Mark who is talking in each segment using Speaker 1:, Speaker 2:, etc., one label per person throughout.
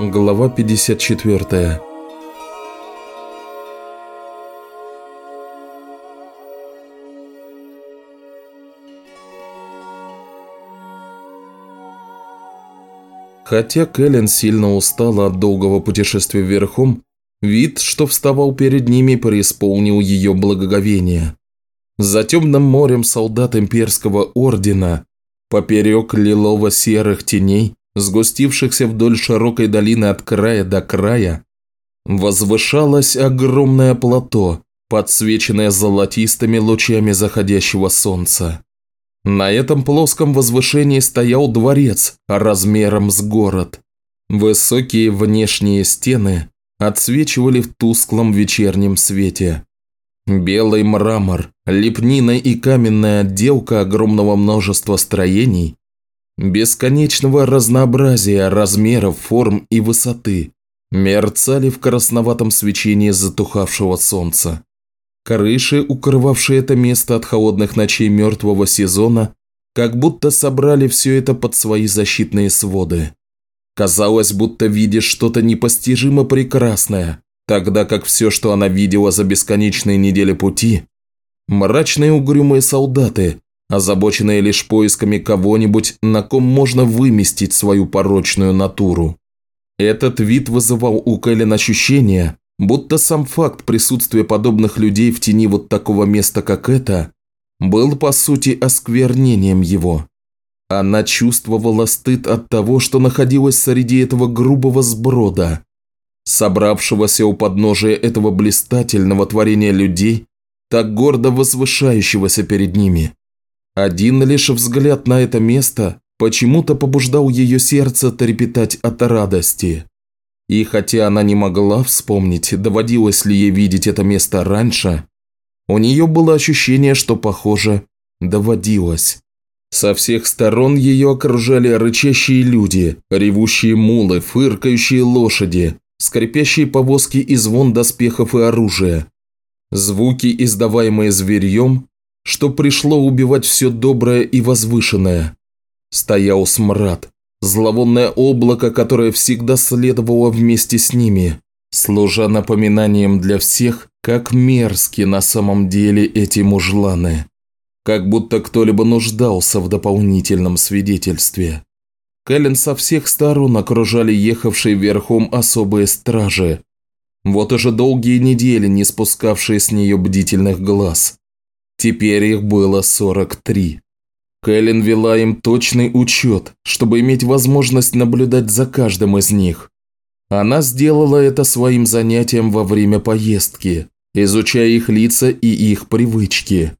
Speaker 1: Глава 54 Хотя Кэлен сильно устала от долгого путешествия верхом, вид, что вставал перед ними, преисполнил ее благоговение. За темным морем солдат имперского ордена, поперек лилово-серых теней, сгустившихся вдоль широкой долины от края до края, возвышалось огромное плато, подсвеченное золотистыми лучами заходящего солнца. На этом плоском возвышении стоял дворец размером с город. Высокие внешние стены отсвечивали в тусклом вечернем свете. Белый мрамор, лепнина и каменная отделка огромного множества строений, бесконечного разнообразия размеров, форм и высоты, мерцали в красноватом свечении затухавшего солнца. Крыши, укрывавшие это место от холодных ночей мертвого сезона, как будто собрали все это под свои защитные своды. Казалось, будто видишь что-то непостижимо прекрасное, тогда как все, что она видела за бесконечные недели пути, мрачные угрюмые солдаты, озабоченные лишь поисками кого-нибудь, на ком можно выместить свою порочную натуру. Этот вид вызывал у Кэлен ощущение, Будто сам факт присутствия подобных людей в тени вот такого места, как это, был по сути осквернением его. Она чувствовала стыд от того, что находилась среди этого грубого сброда, собравшегося у подножия этого блистательного творения людей, так гордо возвышающегося перед ними. Один лишь взгляд на это место почему-то побуждал ее сердце трепетать от радости. И хотя она не могла вспомнить, доводилось ли ей видеть это место раньше, у нее было ощущение, что, похоже, доводилось. Со всех сторон ее окружали рычащие люди, ревущие мулы, фыркающие лошади, скрипящие повозки и звон доспехов и оружия. Звуки, издаваемые зверьем, что пришло убивать все доброе и возвышенное. Стоял смрад, зловонное облако, которое всегда следовало вместе с ними, служа напоминанием для всех, как мерзки на самом деле эти мужланы. Как будто кто-либо нуждался в дополнительном свидетельстве. Кэлен со всех сторон окружали ехавшие верхом особые стражи, вот уже долгие недели не спускавшие с нее бдительных глаз. Теперь их было 43. Кэлен вела им точный учет, чтобы иметь возможность наблюдать за каждым из них. Она сделала это своим занятием во время поездки, изучая их лица и их привычки.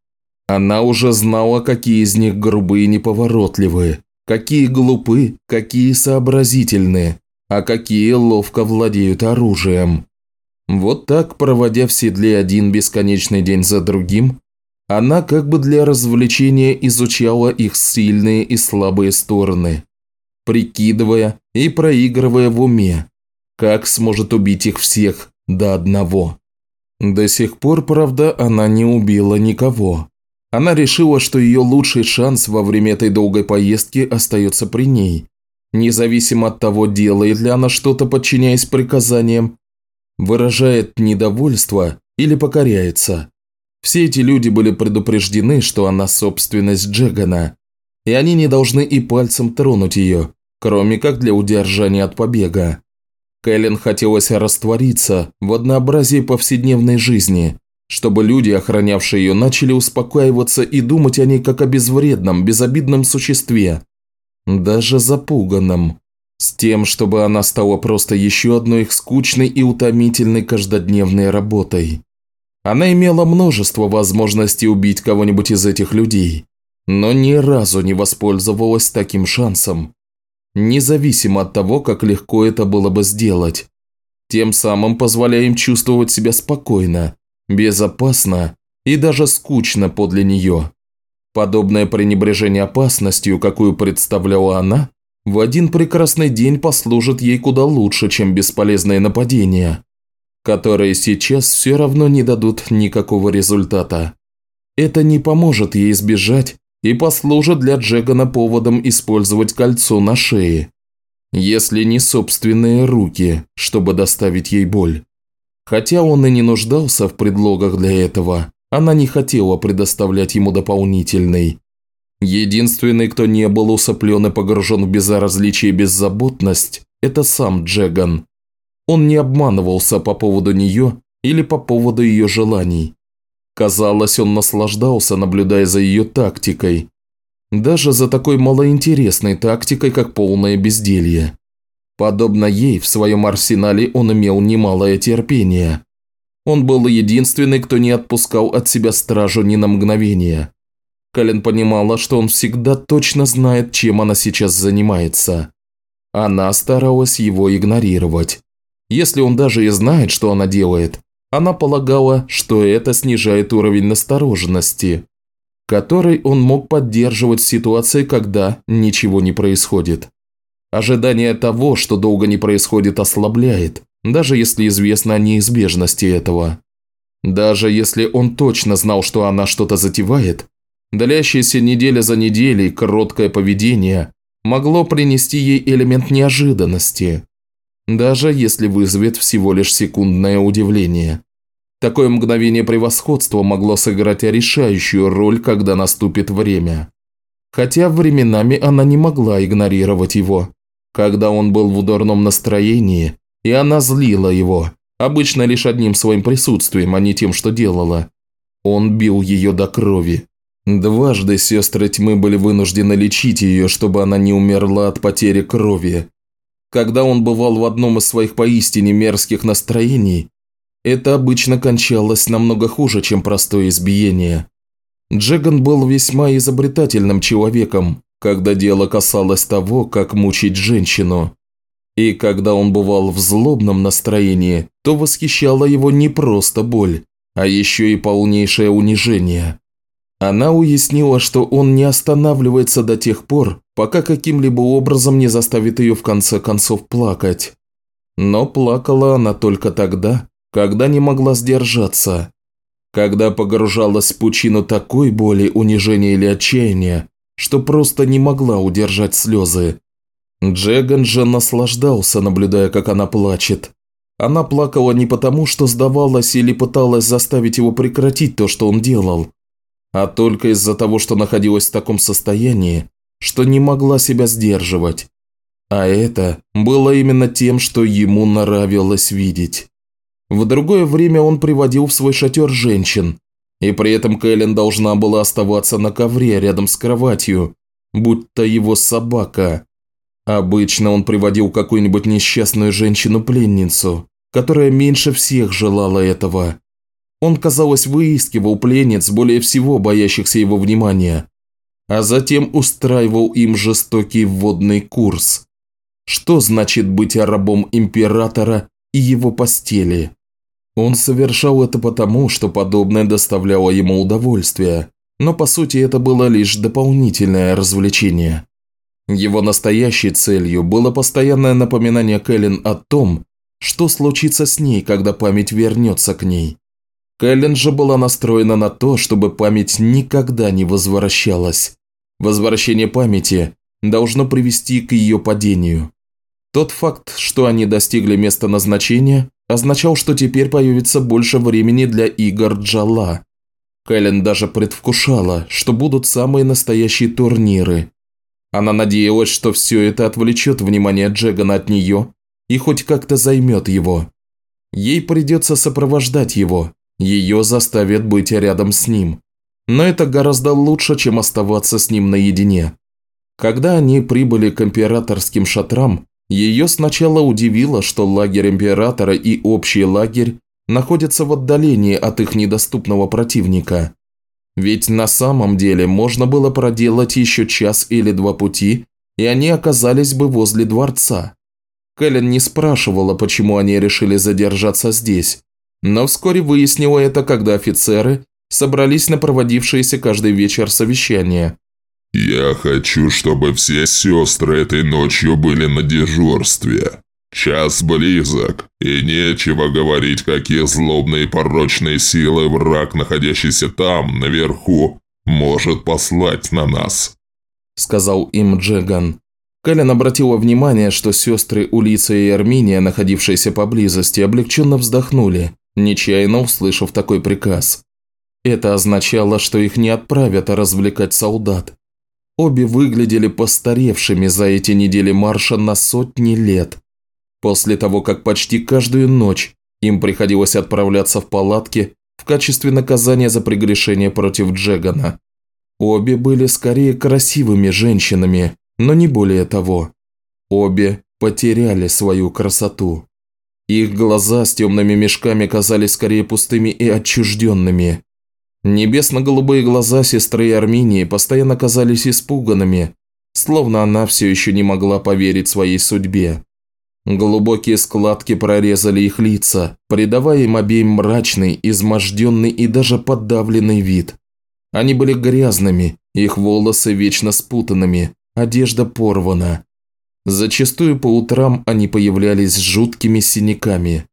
Speaker 1: Она уже знала, какие из них грубые и неповоротливые, какие глупы, какие сообразительные, а какие ловко владеют оружием. Вот так, проводя в седле один бесконечный день за другим, она как бы для развлечения изучала их сильные и слабые стороны, прикидывая и проигрывая в уме, как сможет убить их всех до одного. До сих пор, правда, она не убила никого. Она решила, что ее лучший шанс во время этой долгой поездки остается при ней, независимо от того, делает ли она что-то, подчиняясь приказаниям, выражает недовольство или покоряется. Все эти люди были предупреждены, что она собственность Джегана, и они не должны и пальцем тронуть ее, кроме как для удержания от побега. Кэлен хотелось раствориться в однообразии повседневной жизни, чтобы люди, охранявшие ее, начали успокаиваться и думать о ней как о безвредном, безобидном существе, даже запуганном, с тем, чтобы она стала просто еще одной их скучной и утомительной каждодневной работой. Она имела множество возможностей убить кого-нибудь из этих людей, но ни разу не воспользовалась таким шансом, независимо от того, как легко это было бы сделать, тем самым позволяя им чувствовать себя спокойно, безопасно и даже скучно подле нее. Подобное пренебрежение опасностью, какую представляла она, в один прекрасный день послужит ей куда лучше, чем бесполезное нападение которые сейчас все равно не дадут никакого результата. Это не поможет ей избежать и послужит для Джегана поводом использовать кольцо на шее. если не собственные руки, чтобы доставить ей боль. Хотя он и не нуждался в предлогах для этого, она не хотела предоставлять ему дополнительный. Единственный, кто не был усыплен и погружен в безразличие и беззаботность, это сам Джеган. Он не обманывался по поводу нее или по поводу ее желаний. Казалось, он наслаждался, наблюдая за ее тактикой. Даже за такой малоинтересной тактикой, как полное безделье. Подобно ей, в своем арсенале он имел немалое терпение. Он был единственный, кто не отпускал от себя стражу ни на мгновение. Кален понимала, что он всегда точно знает, чем она сейчас занимается. Она старалась его игнорировать. Если он даже и знает, что она делает, она полагала, что это снижает уровень настороженности, который он мог поддерживать в ситуации, когда ничего не происходит. Ожидание того, что долго не происходит, ослабляет, даже если известно о неизбежности этого. Даже если он точно знал, что она что-то затевает, длящаяся неделя за неделей короткое поведение могло принести ей элемент неожиданности, даже если вызовет всего лишь секундное удивление. Такое мгновение превосходства могло сыграть решающую роль, когда наступит время. Хотя временами она не могла игнорировать его. Когда он был в дурном настроении, и она злила его, обычно лишь одним своим присутствием, а не тем, что делала. Он бил ее до крови. Дважды сестры тьмы были вынуждены лечить ее, чтобы она не умерла от потери крови. Когда он бывал в одном из своих поистине мерзких настроений, это обычно кончалось намного хуже, чем простое избиение. Джеган был весьма изобретательным человеком, когда дело касалось того, как мучить женщину. И когда он бывал в злобном настроении, то восхищала его не просто боль, а еще и полнейшее унижение. Она уяснила, что он не останавливается до тех пор, пока каким-либо образом не заставит ее в конце концов плакать. Но плакала она только тогда, когда не могла сдержаться. Когда погружалась в пучину такой боли, унижения или отчаяния, что просто не могла удержать слезы. Джеган же наслаждался, наблюдая, как она плачет. Она плакала не потому, что сдавалась или пыталась заставить его прекратить то, что он делал, а только из-за того, что находилась в таком состоянии, что не могла себя сдерживать. А это было именно тем, что ему нравилось видеть. В другое время он приводил в свой шатер женщин, и при этом Кэлен должна была оставаться на ковре рядом с кроватью, будто его собака. Обычно он приводил какую-нибудь несчастную женщину-пленницу, которая меньше всех желала этого. Он, казалось, выискивал пленниц, более всего боящихся его внимания, а затем устраивал им жестокий вводный курс. Что значит быть рабом императора и его постели? Он совершал это потому, что подобное доставляло ему удовольствие, но по сути это было лишь дополнительное развлечение. Его настоящей целью было постоянное напоминание Кэлен о том, что случится с ней, когда память вернется к ней. Кэлен же была настроена на то, чтобы память никогда не возвращалась. Возвращение памяти должно привести к ее падению. Тот факт, что они достигли места назначения, означал, что теперь появится больше времени для игр Джала. Кэлен даже предвкушала, что будут самые настоящие турниры, она надеялась, что все это отвлечет внимание Джегана от нее и хоть как-то займет его. Ей придется сопровождать его, ее заставят быть рядом с ним. Но это гораздо лучше, чем оставаться с ним наедине. Когда они прибыли к императорским шатрам, ее сначала удивило, что лагерь императора и общий лагерь находятся в отдалении от их недоступного противника. Ведь на самом деле можно было проделать еще час или два пути, и они оказались бы возле дворца. Кэлен не спрашивала, почему они решили задержаться здесь, но вскоре выяснила это, когда офицеры собрались на проводившееся каждый вечер совещание.
Speaker 2: «Я хочу, чтобы все сестры этой ночью были на дежурстве. Час близок, и нечего говорить, какие злобные порочные силы враг, находящийся там, наверху, может послать на нас», –
Speaker 1: сказал им Джеган. Кэлен обратила внимание, что сестры Улица и Арминия, находившиеся поблизости, облегченно вздохнули, нечаянно услышав такой приказ. Это означало, что их не отправят развлекать солдат. Обе выглядели постаревшими за эти недели марша на сотни лет. После того, как почти каждую ночь им приходилось отправляться в палатки в качестве наказания за прегрешение против Джегана. Обе были скорее красивыми женщинами, но не более того. Обе потеряли свою красоту. Их глаза с темными мешками казались скорее пустыми и отчужденными. Небесно-голубые глаза сестры Арминии постоянно казались испуганными, словно она все еще не могла поверить своей судьбе. Глубокие складки прорезали их лица, придавая им обеим мрачный, изможденный и даже подавленный вид. Они были грязными, их волосы вечно спутанными, одежда порвана. Зачастую по утрам они появлялись с жуткими синяками.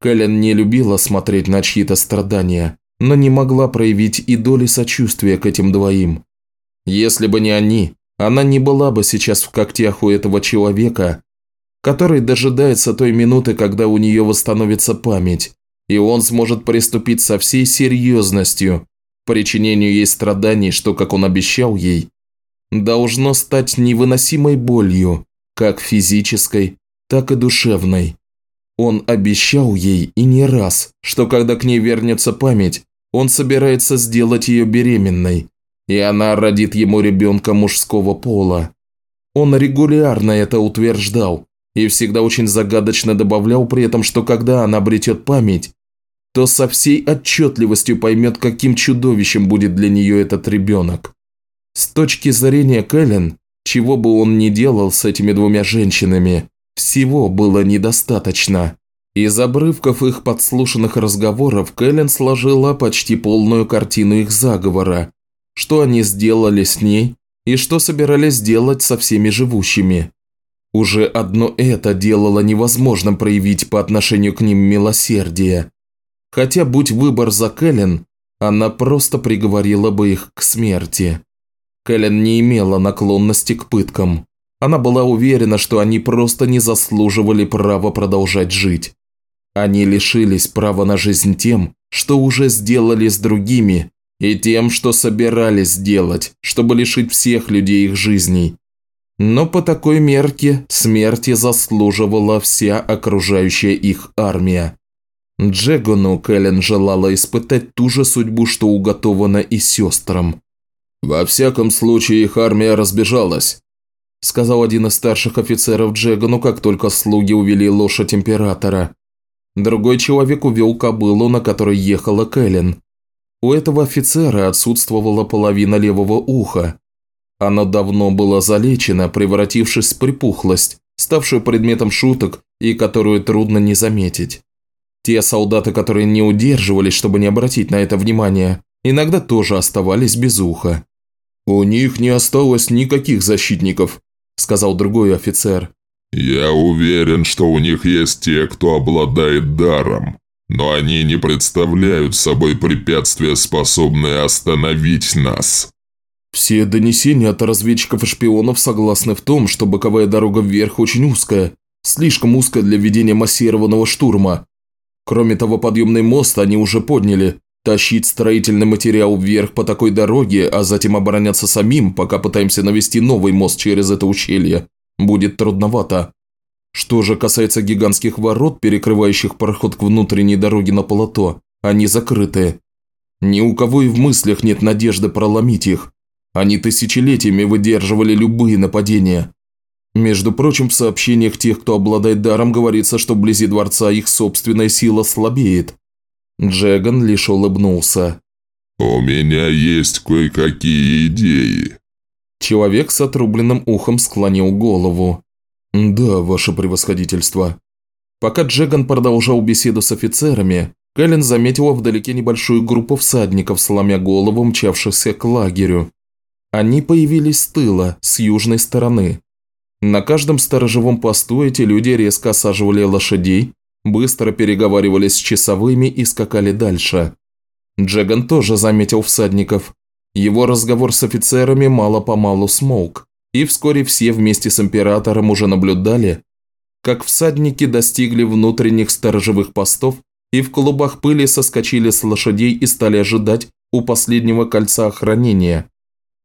Speaker 1: Кэлен не любила смотреть на чьи-то страдания, но не могла проявить и доли сочувствия к этим двоим. Если бы не они, она не была бы сейчас в когтях у этого человека, который дожидается той минуты, когда у нее восстановится память, и он сможет приступить со всей серьезностью к причинению ей страданий, что, как он обещал ей, должно стать невыносимой болью, как физической, так и душевной. Он обещал ей и не раз, что когда к ней вернется память, он собирается сделать ее беременной, и она родит ему ребенка мужского пола. Он регулярно это утверждал и всегда очень загадочно добавлял при этом, что когда она обретет память, то со всей отчетливостью поймет, каким чудовищем будет для нее этот ребенок. С точки зрения Кэлен, чего бы он ни делал с этими двумя женщинами, всего было недостаточно. Из обрывков их подслушанных разговоров Кэлен сложила почти полную картину их заговора, что они сделали с ней и что собирались сделать со всеми живущими. Уже одно это делало невозможным проявить по отношению к ним милосердие. Хотя, будь выбор за Кэлен, она просто приговорила бы их к смерти. Кэлен не имела наклонности к пыткам. Она была уверена, что они просто не заслуживали права продолжать жить. Они лишились права на жизнь тем, что уже сделали с другими, и тем, что собирались сделать, чтобы лишить всех людей их жизней. Но по такой мерке смерти заслуживала вся окружающая их армия. Джегону Кэлен желала испытать ту же судьбу, что уготована и сестрам. «Во всяком случае, их армия разбежалась», – сказал один из старших офицеров Джегану, как только слуги увели лошадь императора. Другой человек увел кобылу, на которой ехала Кэлен. У этого офицера отсутствовала половина левого уха. Оно давно было залечено, превратившись в припухлость, ставшую предметом шуток и которую трудно не заметить. Те солдаты, которые не удерживались, чтобы не обратить на это внимание, иногда тоже оставались без уха. «У них не осталось никаких защитников», – сказал другой офицер.
Speaker 2: «Я уверен, что у них есть те, кто обладает даром, но они не представляют собой препятствия, способные остановить нас».
Speaker 1: Все донесения от разведчиков и шпионов согласны в том, что боковая дорога вверх очень узкая, слишком узкая для ведения массированного штурма. Кроме того, подъемный мост они уже подняли. Тащить строительный материал вверх по такой дороге, а затем обороняться самим, пока пытаемся навести новый мост через это ущелье, будет трудновато. Что же касается гигантских ворот, перекрывающих проход к внутренней дороге на полото, они закрыты. Ни у кого и в мыслях нет надежды проломить их. Они тысячелетиями выдерживали любые нападения. Между прочим, в сообщениях тех, кто обладает даром, говорится, что вблизи дворца их собственная сила слабеет. Джеган лишь улыбнулся.
Speaker 2: «У меня есть кое-какие идеи»,
Speaker 1: Человек с отрубленным ухом склонил голову. «Да, ваше превосходительство». Пока Джеган продолжал беседу с офицерами, Кэлен заметила вдалеке небольшую группу всадников, сломя голову, мчавшихся к лагерю. Они появились с тыла, с южной стороны. На каждом сторожевом посту эти люди резко осаживали лошадей, быстро переговаривались с часовыми и скакали дальше. Джеган тоже заметил всадников. Его разговор с офицерами мало-помалу смолк, и вскоре все вместе с императором уже наблюдали, как всадники достигли внутренних сторожевых постов и в клубах пыли соскочили с лошадей и стали ожидать у последнего кольца охранения,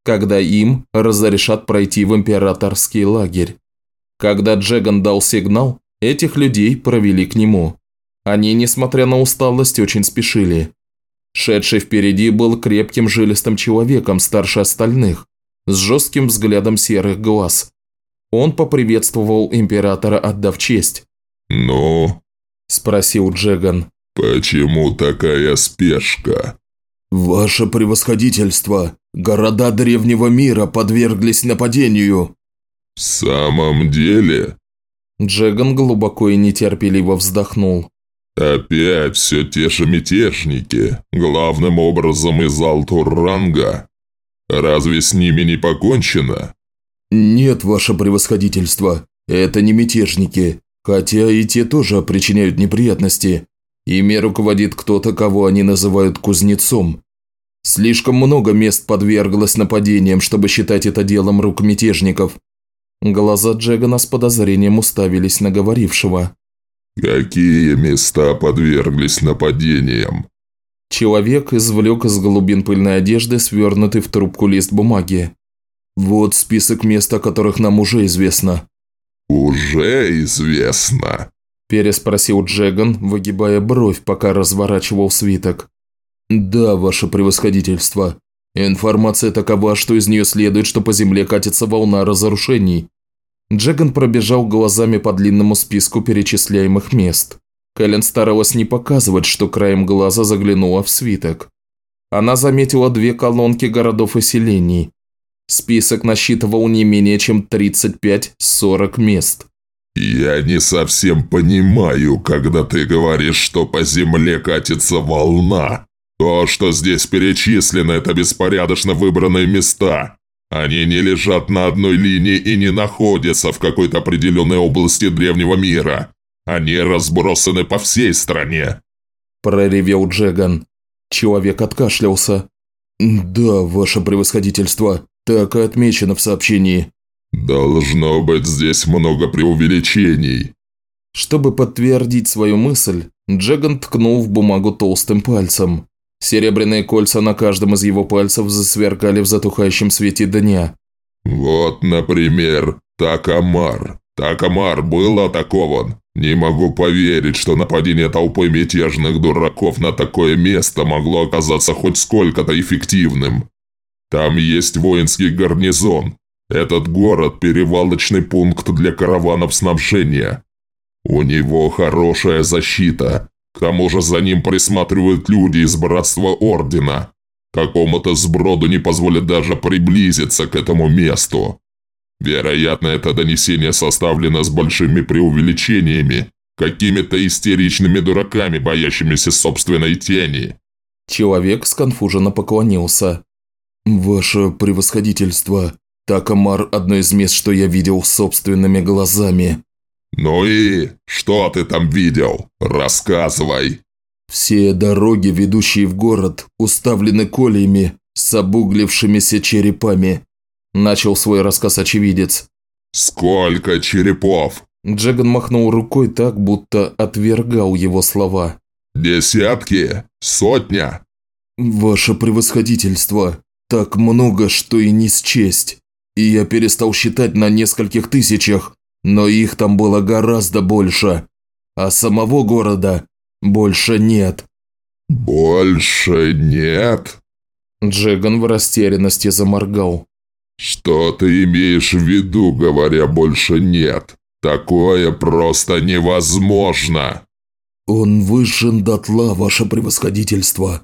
Speaker 1: когда им разрешат пройти в императорский лагерь. Когда Джеган дал сигнал, этих людей провели к нему. Они, несмотря на усталость, очень спешили. Шедший впереди был крепким жилистым человеком старше остальных, с жестким взглядом серых глаз. Он поприветствовал императора, отдав честь.
Speaker 2: «Ну?»
Speaker 1: – спросил Джеган.
Speaker 2: «Почему такая спешка?»
Speaker 3: «Ваше превосходительство, города древнего мира подверглись нападению».
Speaker 2: «В самом деле?»
Speaker 1: Джеган глубоко и нетерпеливо вздохнул.
Speaker 2: «Опять все те же мятежники, главным образом из Алтуранга. Разве с ними не покончено?»
Speaker 3: «Нет, ваше превосходительство, это не мятежники, хотя и те тоже причиняют неприятности. Ими руководит кто-то, кого они называют кузнецом. Слишком много мест подверглось нападениям, чтобы считать это делом рук мятежников». Глаза Джегана с подозрением уставились на говорившего.
Speaker 2: «Какие места подверглись нападениям?»
Speaker 1: Человек извлек из глубин пыльной одежды свернутый в трубку лист бумаги.
Speaker 3: «Вот список мест, о которых нам уже известно».
Speaker 2: «Уже известно?»
Speaker 1: – переспросил Джеган, выгибая бровь, пока разворачивал свиток.
Speaker 3: «Да, ваше превосходительство. Информация такова, что из нее следует, что по земле катится волна разрушений».
Speaker 1: Джеган пробежал глазами по длинному списку перечисляемых мест. Кэлен старалась не показывать, что краем глаза заглянула в свиток. Она заметила две колонки городов и селений. Список насчитывал не менее чем 35-40 мест.
Speaker 2: «Я не совсем понимаю, когда ты говоришь, что по земле катится волна. То, что здесь перечислено, это беспорядочно выбранные места. Они не лежат на одной линии и не находятся в какой-то определенной области древнего мира. Они разбросаны по всей стране!»
Speaker 1: Проревел Джеган. Человек откашлялся.
Speaker 3: «Да, ваше превосходительство, так и отмечено в сообщении».
Speaker 2: «Должно быть здесь много преувеличений».
Speaker 1: Чтобы подтвердить свою мысль, Джеган ткнул в бумагу толстым пальцем. Серебряные кольца на каждом из его пальцев засверкали в затухающем свете дня.
Speaker 2: «Вот, например, Такамар. Такамар был атакован. Не могу поверить, что нападение толпы мятежных дураков на такое место могло оказаться хоть сколько-то эффективным. Там есть воинский гарнизон. Этот город – перевалочный пункт для караванов снабжения. У него хорошая защита. К тому же за ним присматривают люди из Братства Ордена. Какому-то сброду не позволят даже приблизиться к этому месту. Вероятно, это донесение составлено с большими преувеличениями, какими-то истеричными дураками, боящимися собственной тени».
Speaker 1: Человек сконфуженно поклонился.
Speaker 3: «Ваше превосходительство, Такамар – одно из мест, что я видел собственными глазами».
Speaker 2: «Ну и что ты там видел? Рассказывай».
Speaker 3: «Все дороги, ведущие в город, уставлены колиями с обуглившимися черепами. Начал свой рассказ очевидец.
Speaker 2: «Сколько черепов?»
Speaker 1: Джеган махнул рукой так, будто отвергал его слова.
Speaker 2: «Десятки? Сотня?»
Speaker 3: «Ваше превосходительство, так много, что и не счесть. И я перестал считать на нескольких тысячах, но их там было гораздо больше. А самого города больше нет».
Speaker 2: «Больше нет?»
Speaker 1: Джеган в растерянности заморгал.
Speaker 2: «Что ты имеешь в виду, говоря больше нет? Такое просто невозможно!»
Speaker 3: «Он выжжен дотла, ваше превосходительство.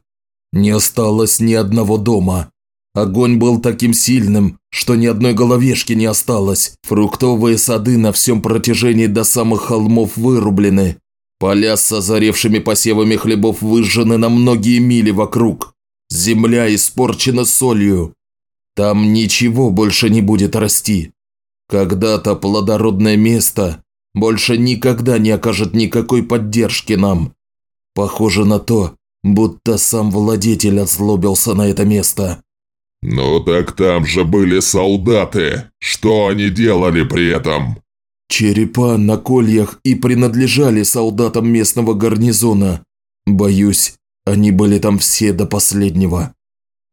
Speaker 3: Не осталось ни одного дома. Огонь был таким сильным, что ни одной головешки не осталось. Фруктовые сады на всем протяжении до самых холмов вырублены. Поля с озаревшими посевами хлебов выжжены на многие мили вокруг. Земля испорчена солью. Там ничего больше не будет расти. Когда-то плодородное место больше никогда не окажет никакой поддержки нам. Похоже на то, будто сам владетель озлобился на это место.
Speaker 2: «Ну так там же были солдаты. Что они делали при этом?»
Speaker 1: Черепа на кольях и принадлежали солдатам местного гарнизона. Боюсь, они были там все до последнего.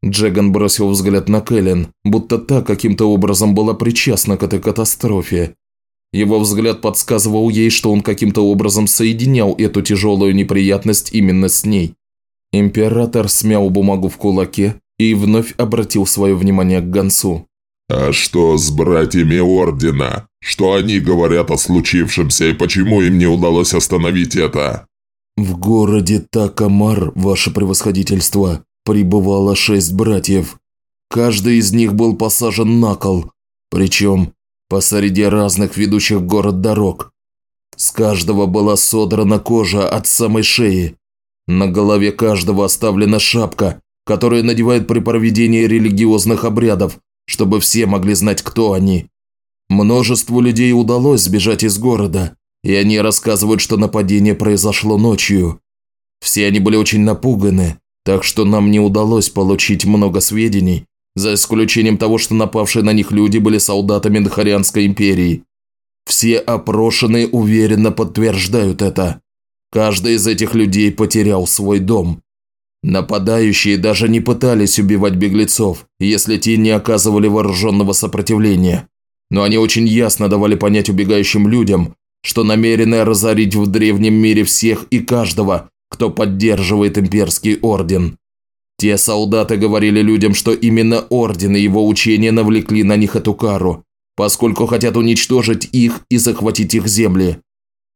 Speaker 4: Джеган бросил взгляд на Кэлен, будто та каким-то образом была причастна к этой катастрофе. Его взгляд подсказывал ей, что он каким-то образом соединял эту тяжелую неприятность именно с ней. Император смял бумагу в кулаке и вновь обратил свое внимание к Гансу.
Speaker 2: «А что с братьями Ордена? Что они говорят о случившемся и почему им не удалось остановить это?»
Speaker 1: «В городе Такамар, ваше превосходительство, прибывало шесть братьев. Каждый из них был посажен на кол, причем посреди разных ведущих в город дорог. С каждого была содрана кожа от самой шеи. На голове каждого оставлена шапка, которую надевают при проведении религиозных обрядов, чтобы все могли знать, кто они. Множеству людей удалось сбежать из города, и они рассказывают, что нападение произошло ночью. Все они были очень напуганы, так что нам не удалось получить много сведений, за исключением того, что напавшие на них люди были солдатами Дхарианской империи. Все опрошенные уверенно подтверждают это. Каждый из этих людей потерял свой дом. Нападающие даже не пытались убивать беглецов, если те не оказывали вооруженного сопротивления. Но они очень ясно давали понять убегающим людям, что намерены разорить в древнем мире всех и каждого, кто поддерживает имперский орден. Те солдаты говорили людям, что именно орден и его учения навлекли на них эту кару, поскольку хотят уничтожить их и захватить их земли.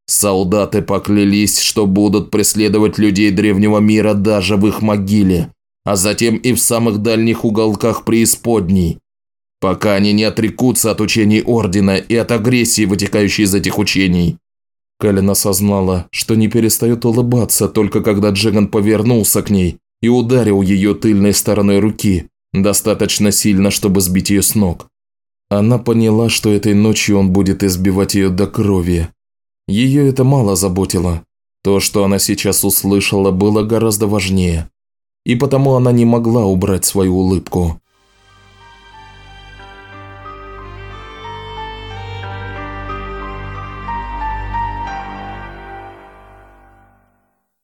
Speaker 1: Солдаты поклялись, что будут преследовать людей древнего мира даже в их могиле, а затем и в самых дальних уголках преисподней, пока они не отрекутся от учений Ордена и от агрессии, вытекающей из этих учений. Кэлен осознала, что не перестает улыбаться, только когда Джеган повернулся к ней и ударил ее тыльной стороной руки, достаточно сильно, чтобы сбить ее с ног. Она поняла, что этой ночью он будет избивать ее до крови. Ее это мало заботило. То, что она сейчас услышала, было гораздо важнее. И потому она не могла убрать свою улыбку.